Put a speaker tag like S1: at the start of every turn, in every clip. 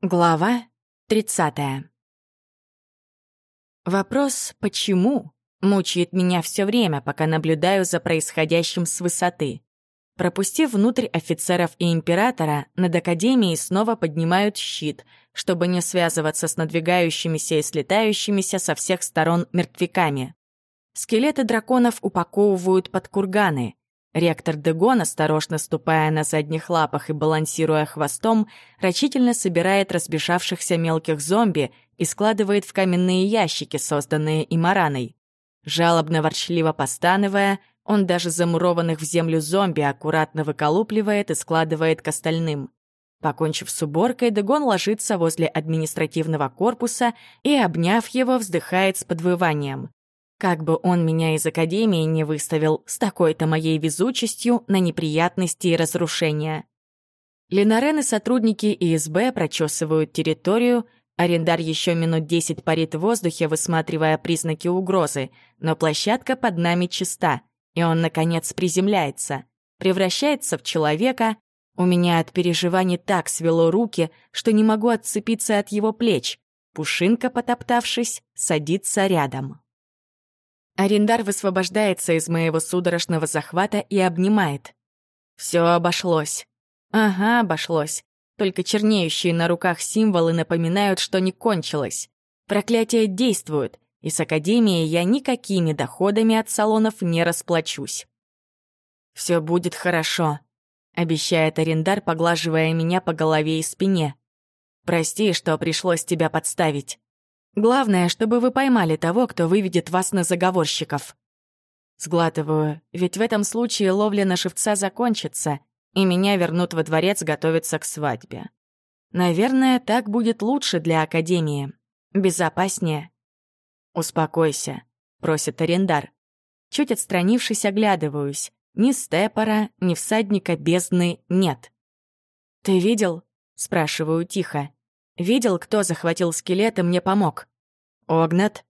S1: Глава 30. Вопрос «почему?» мучает меня все время, пока наблюдаю за происходящим с высоты. Пропустив внутрь офицеров и императора, над Академией снова поднимают щит, чтобы не связываться с надвигающимися и слетающимися со всех сторон мертвяками. Скелеты драконов упаковывают под курганы. Ректор Дегон, осторожно ступая на задних лапах и балансируя хвостом, рачительно собирает разбежавшихся мелких зомби и складывает в каменные ящики, созданные Имараной. Жалобно-ворчливо постановая, он даже замурованных в землю зомби аккуратно выколупливает и складывает к остальным. Покончив с уборкой, Дегон ложится возле административного корпуса и, обняв его, вздыхает с подвыванием. Как бы он меня из академии не выставил с такой-то моей везучестью на неприятности и разрушения. Ленарен и сотрудники ИСБ прочесывают территорию, арендар еще минут десять парит в воздухе, высматривая признаки угрозы, но площадка под нами чиста, и он, наконец, приземляется, превращается в человека. У меня от переживаний так свело руки, что не могу отцепиться от его плеч. Пушинка, потоптавшись, садится рядом. Арендар высвобождается из моего судорожного захвата и обнимает. Все обошлось. Ага, обошлось. Только чернеющие на руках символы напоминают, что не кончилось. Проклятие действует, и с Академией я никакими доходами от салонов не расплачусь. Все будет хорошо», — обещает Арендар, поглаживая меня по голове и спине. «Прости, что пришлось тебя подставить». Главное, чтобы вы поймали того, кто выведет вас на заговорщиков. Сглатываю, ведь в этом случае ловля на шевца закончится, и меня вернут во дворец готовиться к свадьбе. Наверное, так будет лучше для Академии. Безопаснее. «Успокойся», — просит арендар. Чуть отстранившись, оглядываюсь. Ни степора, ни всадника бездны нет. «Ты видел?» — спрашиваю тихо. Видел, кто захватил скелет и мне помог? Огнат?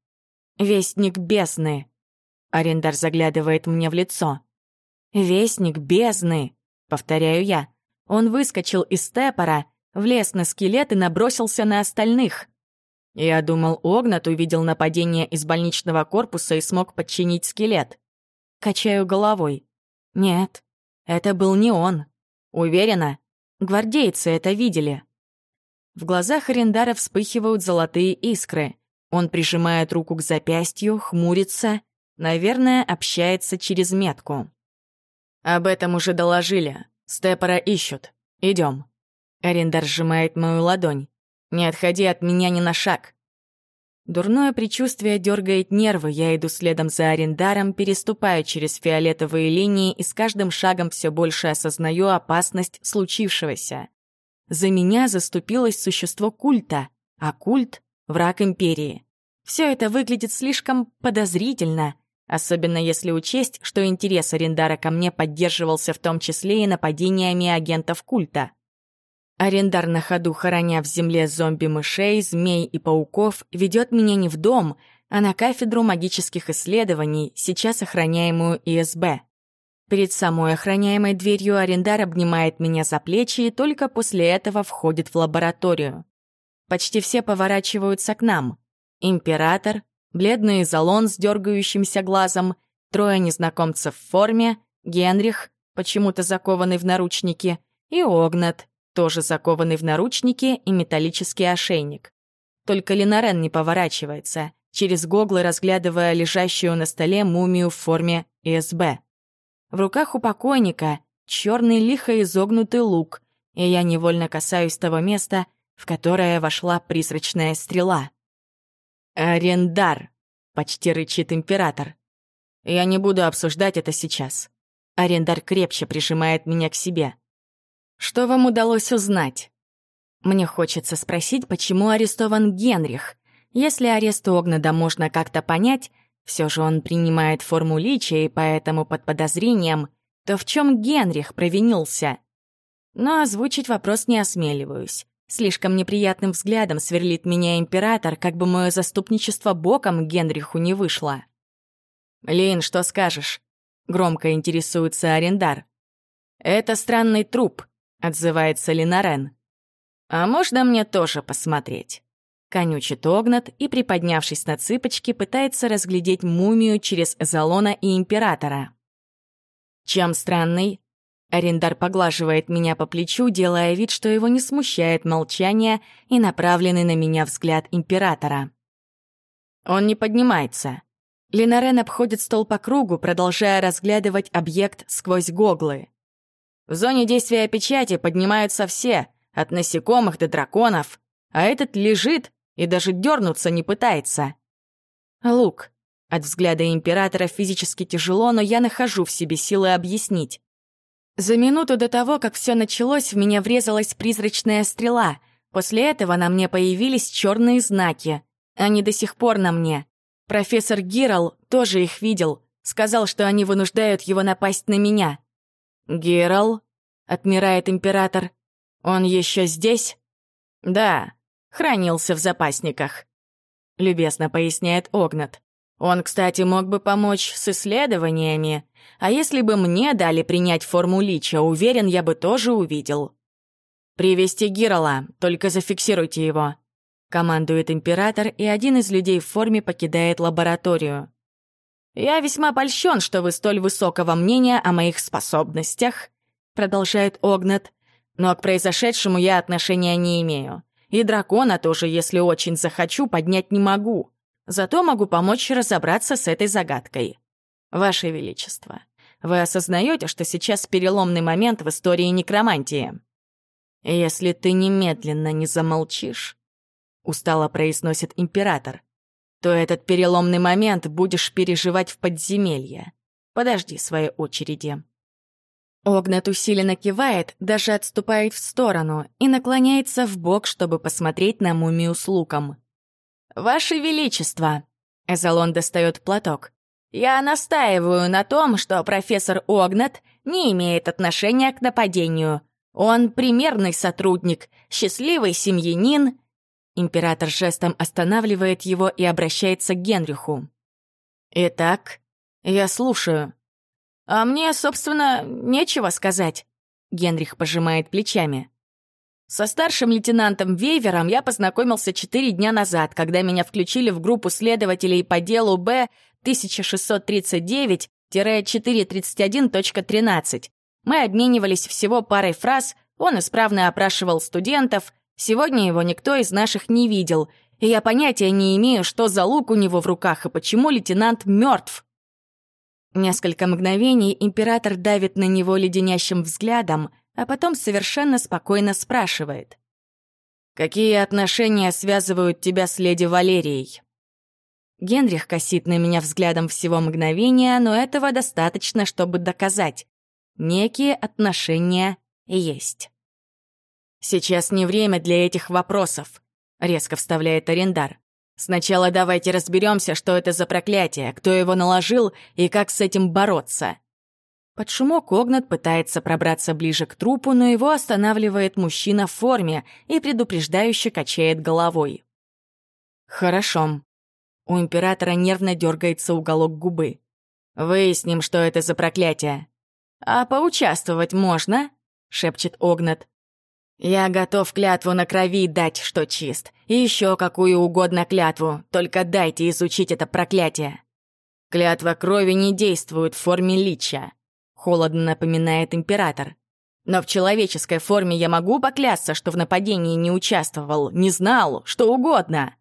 S1: Вестник бездны. Арендар заглядывает мне в лицо. Вестник бездны, повторяю я. Он выскочил из степора, влез на скелет и набросился на остальных. Я думал, Огнат увидел нападение из больничного корпуса и смог подчинить скелет. Качаю головой. Нет, это был не он. Уверена, гвардейцы это видели. В глазах Арендара вспыхивают золотые искры. Он прижимает руку к запястью, хмурится, наверное, общается через метку. «Об этом уже доложили. Степора ищут. Идем. Арендар сжимает мою ладонь. «Не отходи от меня ни на шаг». Дурное предчувствие дергает нервы, я иду следом за Арендаром, переступаю через фиолетовые линии и с каждым шагом все больше осознаю опасность случившегося. За меня заступилось существо культа, а культ — враг империи. Все это выглядит слишком подозрительно, особенно если учесть, что интерес Арендара ко мне поддерживался в том числе и нападениями агентов культа. Арендар на ходу, хороня в земле зомби-мышей, змей и пауков, ведет меня не в дом, а на кафедру магических исследований, сейчас охраняемую ИСБ. Перед самой охраняемой дверью арендар обнимает меня за плечи и только после этого входит в лабораторию. Почти все поворачиваются к нам. Император, бледный залон с дергающимся глазом, трое незнакомцев в форме, Генрих, почему-то закованный в наручники, и Огнат, тоже закованный в наручники и металлический ошейник. Только Ленарен не поворачивается, через гоглы разглядывая лежащую на столе мумию в форме СБ. В руках у покойника черный лихо изогнутый лук, и я невольно касаюсь того места, в которое вошла призрачная стрела. «Арендар!» — почти рычит император. «Я не буду обсуждать это сейчас». Арендар крепче прижимает меня к себе. «Что вам удалось узнать?» Мне хочется спросить, почему арестован Генрих. Если арест Огнада можно как-то понять, все же он принимает форму лича, и поэтому под подозрением, то в чем Генрих провинился? Но озвучить вопрос не осмеливаюсь. Слишком неприятным взглядом сверлит меня император, как бы мое заступничество боком Генриху не вышло. «Лейн, что скажешь?» — громко интересуется Арендар. «Это странный труп», — отзывается Линарен. «А можно мне тоже посмотреть?» Конючит Огнат и, приподнявшись на цыпочки, пытается разглядеть мумию через Эзолона и Императора. Чем странный? Арендар поглаживает меня по плечу, делая вид, что его не смущает молчание и направленный на меня взгляд Императора. Он не поднимается. Линарен обходит стол по кругу, продолжая разглядывать объект сквозь гоглы. В зоне действия печати поднимаются все, от насекомых до драконов, а этот лежит и даже дернуться не пытается. Лук. От взгляда императора физически тяжело, но я нахожу в себе силы объяснить. За минуту до того, как все началось, в меня врезалась призрачная стрела. После этого на мне появились черные знаки. Они до сих пор на мне. Профессор Гирал тоже их видел. Сказал, что они вынуждают его напасть на меня. «Гирал?» — отмирает император. «Он еще здесь?» «Да, хранился в запасниках», — любезно поясняет Огнат. «Он, кстати, мог бы помочь с исследованиями, а если бы мне дали принять форму Лича, уверен, я бы тоже увидел». «Привести Гирала, только зафиксируйте его», — командует император, и один из людей в форме покидает лабораторию. «Я весьма польщен, что вы столь высокого мнения о моих способностях», — продолжает Огнат, «но к произошедшему я отношения не имею. И дракона тоже, если очень захочу, поднять не могу. Зато могу помочь разобраться с этой загадкой. Ваше Величество, вы осознаете, что сейчас переломный момент в истории некромантии? Если ты немедленно не замолчишь, устало произносит император, то этот переломный момент будешь переживать в подземелье. Подожди своей очереди. Огнат усиленно кивает, даже отступает в сторону и наклоняется в бок, чтобы посмотреть на мумию с луком. «Ваше Величество!» Эзолон достает платок. «Я настаиваю на том, что профессор Огнат не имеет отношения к нападению. Он примерный сотрудник, счастливый семьянин». Император жестом останавливает его и обращается к Генриху. «Итак, я слушаю». «А мне, собственно, нечего сказать», — Генрих пожимает плечами. Со старшим лейтенантом Вейвером я познакомился четыре дня назад, когда меня включили в группу следователей по делу Б 1639-431.13. Мы обменивались всего парой фраз, он исправно опрашивал студентов, сегодня его никто из наших не видел, и я понятия не имею, что за лук у него в руках и почему лейтенант мертв. Несколько мгновений император давит на него леденящим взглядом, а потом совершенно спокойно спрашивает. «Какие отношения связывают тебя с леди Валерией?» Генрих косит на меня взглядом всего мгновения, но этого достаточно, чтобы доказать. Некие отношения есть. «Сейчас не время для этих вопросов», — резко вставляет Арендар. Сначала давайте разберемся, что это за проклятие, кто его наложил и как с этим бороться. Под шумок Огнат пытается пробраться ближе к трупу, но его останавливает мужчина в форме и предупреждающе качает головой. Хорошо. У императора нервно дергается уголок губы. Выясним, что это за проклятие. А поучаствовать можно? шепчет Огнат. «Я готов клятву на крови дать, что чист. И еще какую угодно клятву, только дайте изучить это проклятие». «Клятва крови не действует в форме лича», — холодно напоминает император. «Но в человеческой форме я могу поклясться, что в нападении не участвовал, не знал, что угодно».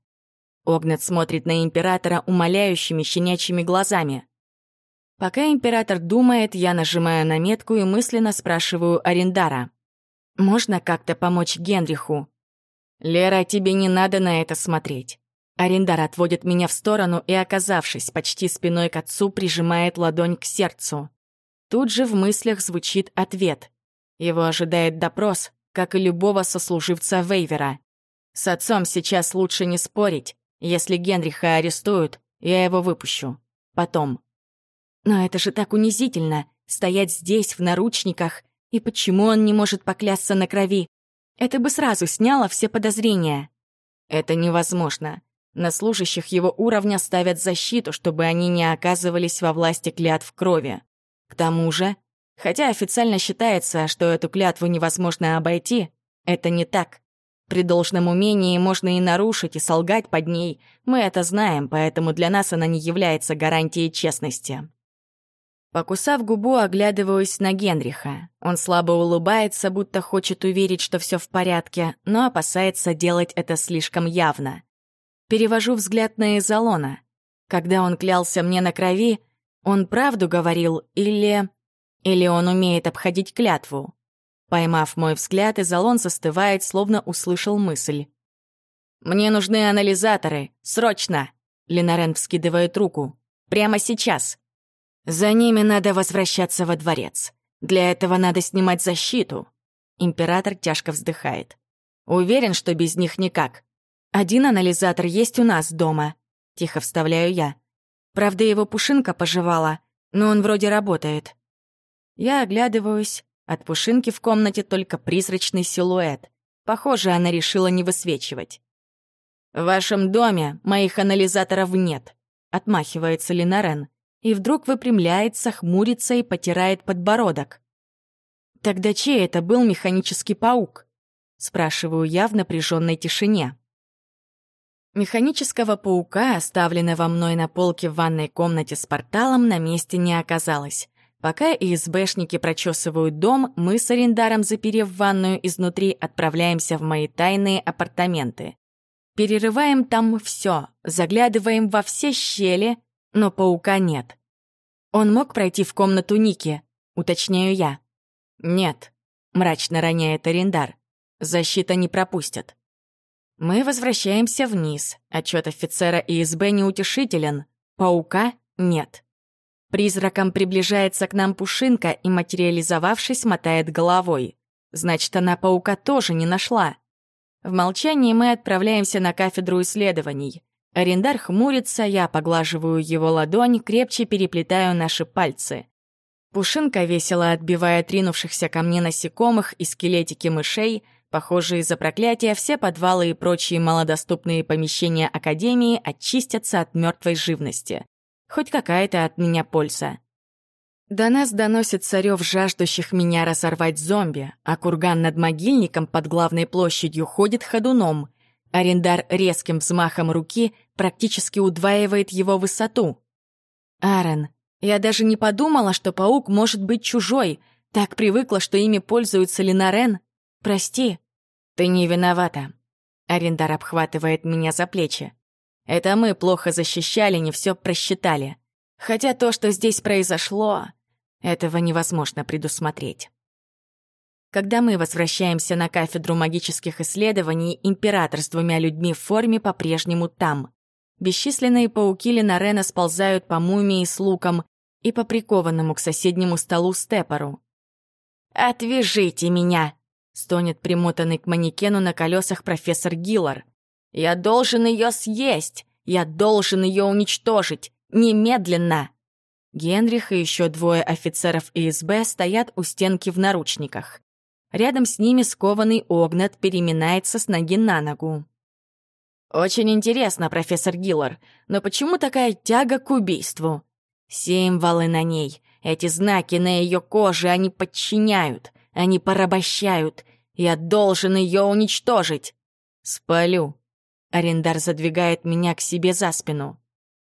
S1: Огнет смотрит на императора умоляющими щенячьими глазами. Пока император думает, я нажимаю на метку и мысленно спрашиваю Арендара. Можно как-то помочь Генриху? Лера, тебе не надо на это смотреть. Арендар отводит меня в сторону и, оказавшись почти спиной к отцу, прижимает ладонь к сердцу. Тут же в мыслях звучит ответ. Его ожидает допрос, как и любого сослуживца Вейвера. С отцом сейчас лучше не спорить. Если Генриха арестуют, я его выпущу. Потом. Но это же так унизительно — стоять здесь, в наручниках, и почему он не может поклясться на крови? Это бы сразу сняло все подозрения. Это невозможно. На служащих его уровня ставят защиту, чтобы они не оказывались во власти клятв крови. К тому же, хотя официально считается, что эту клятву невозможно обойти, это не так. При должном умении можно и нарушить, и солгать под ней. Мы это знаем, поэтому для нас она не является гарантией честности. Покусав губу, оглядываюсь на Генриха. Он слабо улыбается, будто хочет уверить, что все в порядке, но опасается делать это слишком явно. Перевожу взгляд на Изолона. Когда он клялся мне на крови, он правду говорил или... Или он умеет обходить клятву? Поймав мой взгляд, Изолон застывает, словно услышал мысль. «Мне нужны анализаторы! Срочно!» Ленарен вскидывает руку. «Прямо сейчас!» «За ними надо возвращаться во дворец. Для этого надо снимать защиту». Император тяжко вздыхает. «Уверен, что без них никак. Один анализатор есть у нас дома», — тихо вставляю я. Правда, его пушинка пожевала, но он вроде работает. Я оглядываюсь, от Пушинки в комнате только призрачный силуэт. Похоже, она решила не высвечивать. «В вашем доме моих анализаторов нет», — отмахивается Линарен. И вдруг выпрямляется, хмурится и потирает подбородок. «Тогда чей это был механический паук?» — спрашиваю я в напряженной тишине. Механического паука, оставленного мной на полке в ванной комнате с порталом, на месте не оказалось. Пока ИСБшники прочесывают дом, мы с арендаром, заперев ванную изнутри, отправляемся в мои тайные апартаменты. Перерываем там все, заглядываем во все щели, но паука нет. Он мог пройти в комнату Ники, уточняю я. Нет, мрачно роняет арендар. Защита не пропустят. Мы возвращаемся вниз. Отчет офицера ИСБ неутешителен. Паука нет. Призраком приближается к нам Пушинка и, материализовавшись, мотает головой. Значит, она паука тоже не нашла. В молчании мы отправляемся на кафедру исследований. Арендар хмурится, я поглаживаю его ладонь, крепче переплетаю наши пальцы. Пушинка, весело отбивая тринувшихся ко мне насекомых и скелетики мышей, похоже, из-за проклятия все подвалы и прочие малодоступные помещения Академии очистятся от мертвой живности. Хоть какая-то от меня польза. До нас доносит царев жаждущих меня разорвать зомби, а курган над могильником под главной площадью ходит ходуном. Арендар резким взмахом руки практически удваивает его высоту. Аарон, я даже не подумала, что паук может быть чужой. Так привыкла, что ими пользуются Ленарен. Прости. Ты не виновата. Арендар обхватывает меня за плечи. Это мы плохо защищали, не все просчитали. Хотя то, что здесь произошло, этого невозможно предусмотреть. Когда мы возвращаемся на кафедру магических исследований, император с двумя людьми в форме по-прежнему там. Бесчисленные пауки Ленарена сползают по мумии с луком и по прикованному к соседнему столу степору. «Отвяжите меня!» — стонет примотанный к манекену на колесах профессор Гиллар. Я должен ее съесть! Я должен ее уничтожить! Немедленно!» Генрих и еще двое офицеров ИСБ стоят у стенки в наручниках. Рядом с ними скованный Огнат переминается с ноги на ногу. «Очень интересно, профессор Гиллар, но почему такая тяга к убийству? Символы на ней, эти знаки на ее коже, они подчиняют, они порабощают. Я должен ее уничтожить. Спалю, Арендар задвигает меня к себе за спину.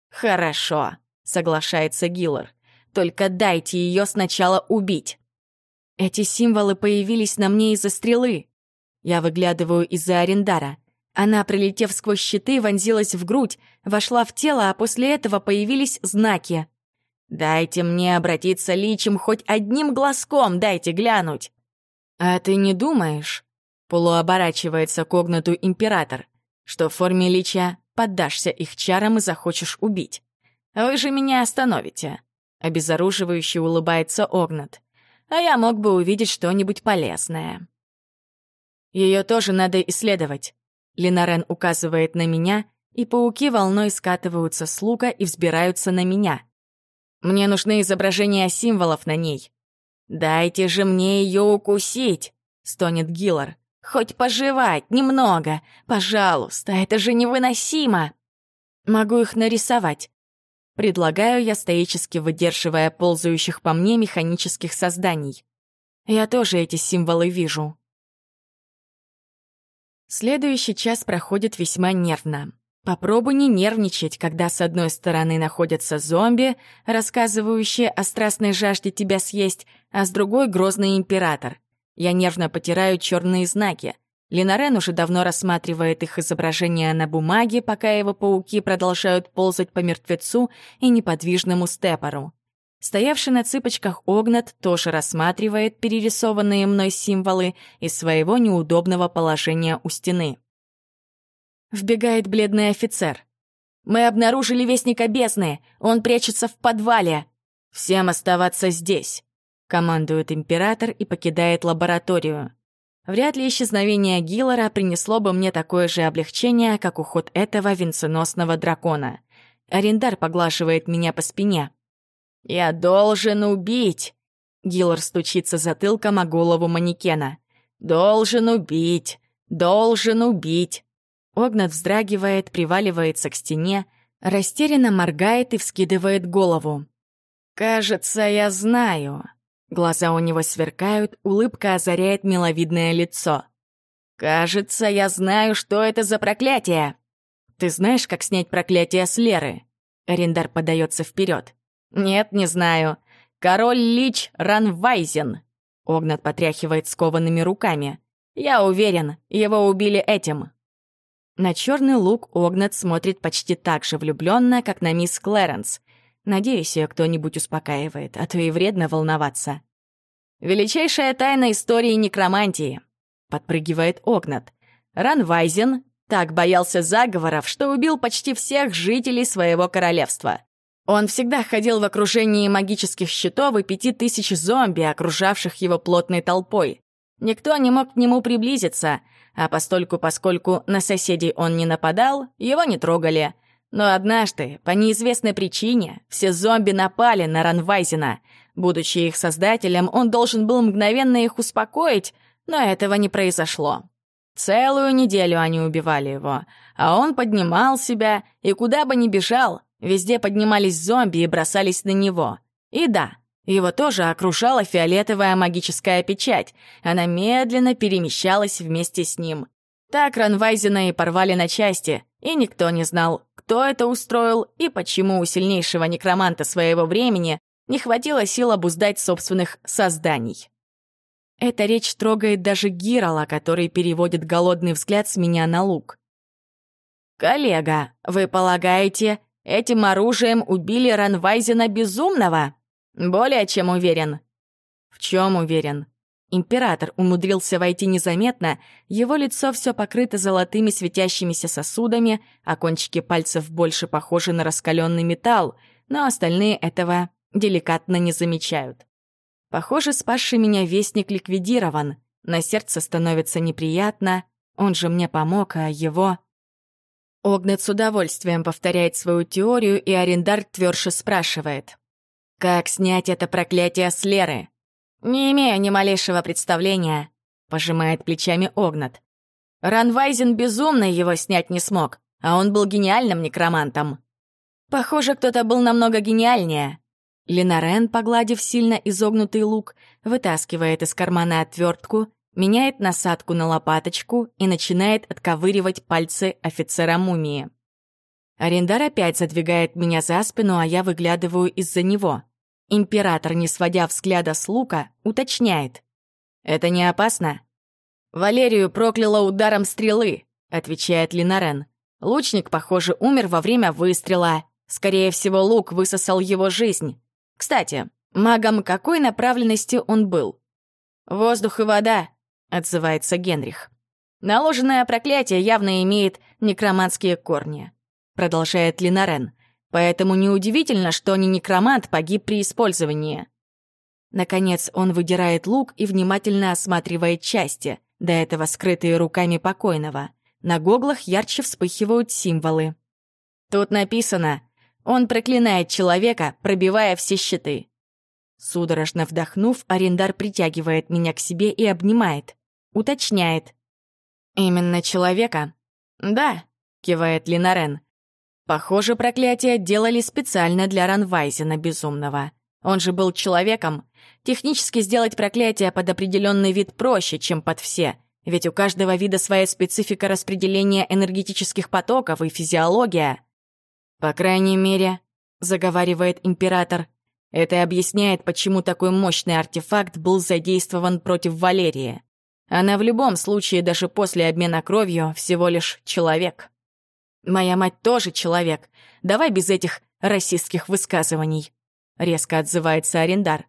S1: «Хорошо», — соглашается Гиллар. «Только дайте ее сначала убить». Эти символы появились на мне из-за стрелы. Я выглядываю из-за Арендара. Она, прилетев сквозь щиты, вонзилась в грудь, вошла в тело, а после этого появились знаки. «Дайте мне обратиться личем хоть одним глазком, дайте глянуть!» «А ты не думаешь?» — полуоборачивается когнату император что в форме лича поддашься их чарам и захочешь убить. Вы же меня остановите. Обезоруживающе улыбается Огнат. А я мог бы увидеть что-нибудь полезное. Ее тоже надо исследовать. Линарен указывает на меня, и пауки волной скатываются с лука и взбираются на меня. Мне нужны изображения символов на ней. «Дайте же мне ее укусить!» — стонет Гиллар. Хоть пожевать, немного. Пожалуйста, это же невыносимо. Могу их нарисовать. Предлагаю я, стоически выдерживая ползающих по мне механических созданий. Я тоже эти символы вижу. Следующий час проходит весьма нервно. Попробуй не нервничать, когда с одной стороны находятся зомби, рассказывающие о страстной жажде тебя съесть, а с другой — грозный император. Я нервно потираю черные знаки. Линарен уже давно рассматривает их изображения на бумаге, пока его пауки продолжают ползать по мертвецу и неподвижному степору. Стоявший на цыпочках Огнат тоже рассматривает перерисованные мной символы из своего неудобного положения у стены. Вбегает бледный офицер. «Мы обнаружили Вестника Бездны! Он прячется в подвале! Всем оставаться здесь!» Командует император и покидает лабораторию. Вряд ли исчезновение Гиллара принесло бы мне такое же облегчение, как уход этого венценосного дракона. Арендар поглаживает меня по спине. «Я должен убить!» Гиллар стучится затылком о голову манекена. «Должен убить! Должен убить!» Огнат вздрагивает, приваливается к стене, растерянно моргает и вскидывает голову. «Кажется, я знаю». Глаза у него сверкают, улыбка озаряет миловидное лицо. «Кажется, я знаю, что это за проклятие!» «Ты знаешь, как снять проклятие с Леры?» Арендар подается вперед. «Нет, не знаю. Король Лич Ранвайзен!» Огнат потряхивает скованными руками. «Я уверен, его убили этим». На черный лук Огнат смотрит почти так же влюбленно, как на мисс Клэренс. Надеюсь, ее кто-нибудь успокаивает, а то и вредно волноваться. «Величайшая тайна истории некромантии», — подпрыгивает Огнат. Ранвайзен так боялся заговоров, что убил почти всех жителей своего королевства. Он всегда ходил в окружении магических щитов и пяти тысяч зомби, окружавших его плотной толпой. Никто не мог к нему приблизиться — а постольку-поскольку на соседей он не нападал, его не трогали. Но однажды, по неизвестной причине, все зомби напали на Ранвайзена. Будучи их создателем, он должен был мгновенно их успокоить, но этого не произошло. Целую неделю они убивали его, а он поднимал себя, и куда бы ни бежал, везде поднимались зомби и бросались на него. И да, его тоже окружала фиолетовая магическая печать. Она медленно перемещалась вместе с ним. Так Ранвайзена и порвали на части, и никто не знал, кто это устроил и почему у сильнейшего некроманта своего времени не хватило сил обуздать собственных созданий. Эта речь трогает даже Гирала, который переводит голодный взгляд с меня на лук. «Коллега, вы полагаете, этим оружием убили Ранвайзена Безумного?» «Более чем уверен». «В чем уверен?» Император умудрился войти незаметно, его лицо все покрыто золотыми светящимися сосудами, а кончики пальцев больше похожи на раскаленный металл, но остальные этого деликатно не замечают. Похоже, спасший меня вестник ликвидирован. На сердце становится неприятно. Он же мне помог, а его... Огнет с удовольствием повторяет свою теорию, и Арендар тверже спрашивает. Как снять это проклятие с Леры? Не имею ни малейшего представления, пожимает плечами Огнат. Ранвайзен безумно его снять не смог, а он был гениальным некромантом. Похоже, кто-то был намного гениальнее. Ленарен, погладив сильно изогнутый лук, вытаскивает из кармана отвертку, меняет насадку на лопаточку и начинает отковыривать пальцы офицера мумии. Арендар опять задвигает меня за спину, а я выглядываю из-за него. Император, не сводя взгляда с лука, уточняет. «Это не опасно?» «Валерию прокляла ударом стрелы», — отвечает Линарен. «Лучник, похоже, умер во время выстрела. Скорее всего, лук высосал его жизнь. Кстати, магом какой направленности он был?» «Воздух и вода», — отзывается Генрих. «Наложенное проклятие явно имеет некроманские корни продолжает Линарен. Поэтому неудивительно, что не некромант погиб при использовании. Наконец он выдирает лук и внимательно осматривает части, до этого скрытые руками покойного. На гоглах ярче вспыхивают символы. Тут написано «Он проклинает человека, пробивая все щиты». Судорожно вдохнув, арендар притягивает меня к себе и обнимает. Уточняет. «Именно человека?» «Да», — кивает Линарен. Похоже, проклятие делали специально для Ранвайзена Безумного. Он же был человеком. Технически сделать проклятие под определенный вид проще, чем под все. Ведь у каждого вида своя специфика распределения энергетических потоков и физиология. По крайней мере, заговаривает император, это объясняет, почему такой мощный артефакт был задействован против Валерии. Она в любом случае, даже после обмена кровью, всего лишь человек. Моя мать тоже человек. Давай без этих расистских высказываний. Резко отзывается арендар.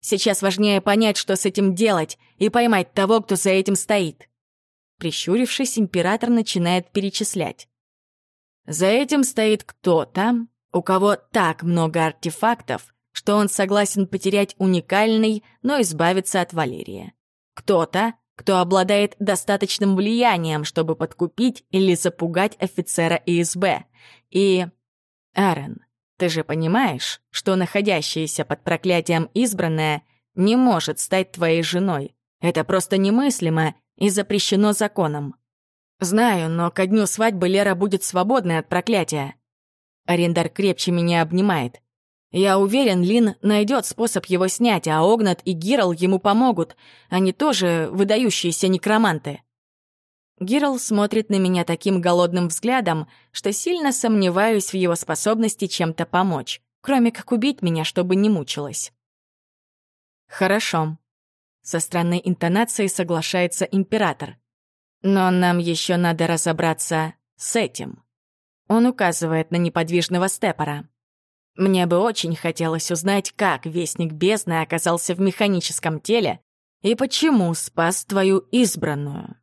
S1: Сейчас важнее понять, что с этим делать, и поймать того, кто за этим стоит. Прищурившись, император начинает перечислять. За этим стоит кто-то, у кого так много артефактов, что он согласен потерять уникальный, но избавиться от Валерия. Кто-то, кто обладает достаточным влиянием, чтобы подкупить или запугать офицера ИСБ. И... Аарон, ты же понимаешь, что находящаяся под проклятием избранная не может стать твоей женой. Это просто немыслимо и запрещено законом. Знаю, но ко дню свадьбы Лера будет свободной от проклятия. Арендар крепче меня обнимает. Я уверен, Лин найдет способ его снять, а Огнат и Гирал ему помогут. Они тоже выдающиеся некроманты. Гирл смотрит на меня таким голодным взглядом, что сильно сомневаюсь в его способности чем-то помочь, кроме как убить меня, чтобы не мучилась. «Хорошо», — со странной интонацией соглашается император. «Но нам еще надо разобраться с этим». Он указывает на неподвижного степора. «Мне бы очень хотелось узнать, как Вестник Бездны оказался в механическом теле и почему спас твою избранную».